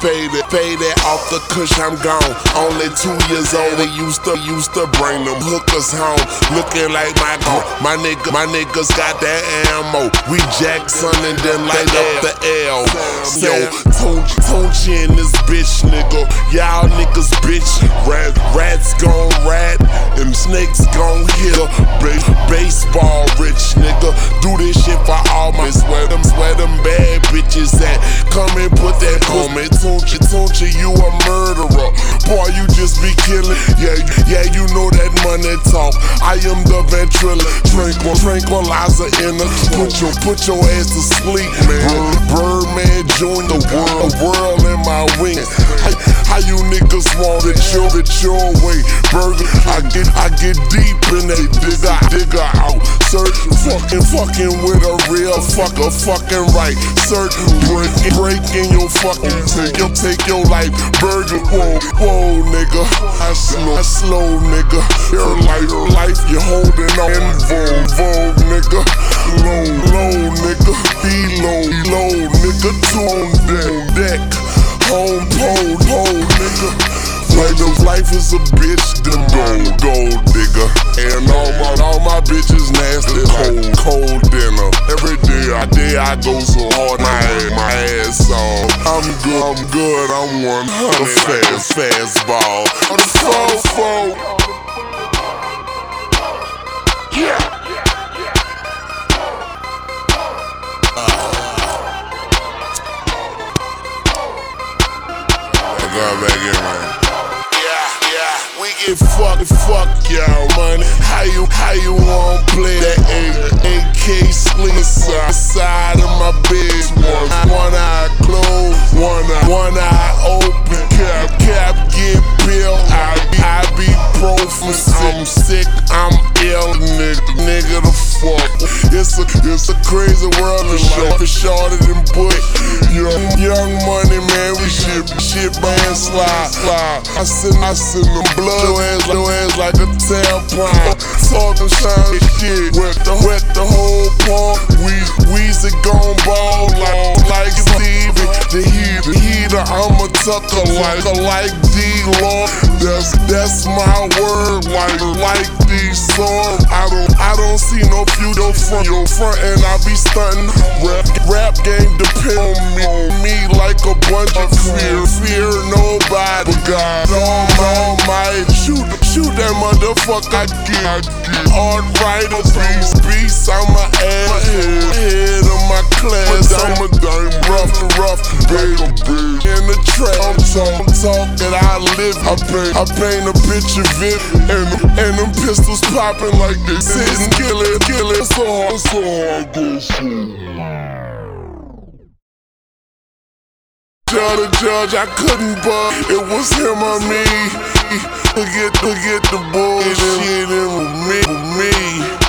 faded, faded off the cush, I'm gone. Only two years old, they used to, used to bring them hookers home. Looking like my gun. My nigga, my niggas got that ammo. We Jackson and then light up the L. Yo, Tunechi, Tunechi in this bitch, nigga. Y'all niggas bitch. Rat, rats gon' rat, and snakes gon' hit. Ba- baseball rich, nigga. Do this shit for all my sweat You a murderer. Boy, you just be killing. Yeah, yeah, you know that money talk. I am the ventrilo, tranquil, tranquilizer in the put your put your ass to sleep, man. Birdman Junior, world, the world in my wings. How, how you niggas want it your it? Burger, I get I get deep in that digger, digger out. Searching, fucking, fucking with a real fucker, fucking right. Certain breaking, breaking your fucking take your take your life. Burger, whoa, whoa, nigga. I slow, I slow, nigga. Your life, your life, you holding on. Vogue, vogue, nigga. Low, low, nigga. Be low, low, nigga. On deck, deck. Home pole, pole, nigga. Life, of life is a bitch, the gold, gold digger. And all my, all my bitches nasty, cold, cold dinner. Every day I day I go so hard, my, my ass off. I'm good, I'm good, I'm 100 fast, fastball. On the fofo. Yeah. I got back in, man. Get fucked, fuck y'all, money. How you, how you want play that AK sling side, side of my bed? One, one eye closed, one eye, one eye open. Cap, cap, get bill. I, be I be pro from I'm sick, I'm ill, nigga, nigga the fuck. It's a, it's a crazy world of short, shorter than bush. Young, young money, man, shit, man, slide. I send, I send them blood, your ass, like a tampon. Talking shiny shit, wet the, wet the whole park. We, we's Weezy gon' ball like, like heater, I'm a tucker like, like D-Law. That's, that's my word, like, like these songs. I don't, I don't see no future front, your front, and I be stunting. Rap, rap game depend on me, me like a bunch of fear, fear nobody. But God Almighty, shoot, shoot that motherfucker. I get arthritis, beast, beast. I'm a ass head, head of my class. I'm a dime rough, rough, baby, in the trap. I'm talk, talking, I live. I paint, I paint a picture vivid, and and them pistols popping like this. Sitting, kill it, kill it. So hard, so hard, go. Tell the judge I couldn't but it was him or me. Forget, forget the bullshit and with me, with me.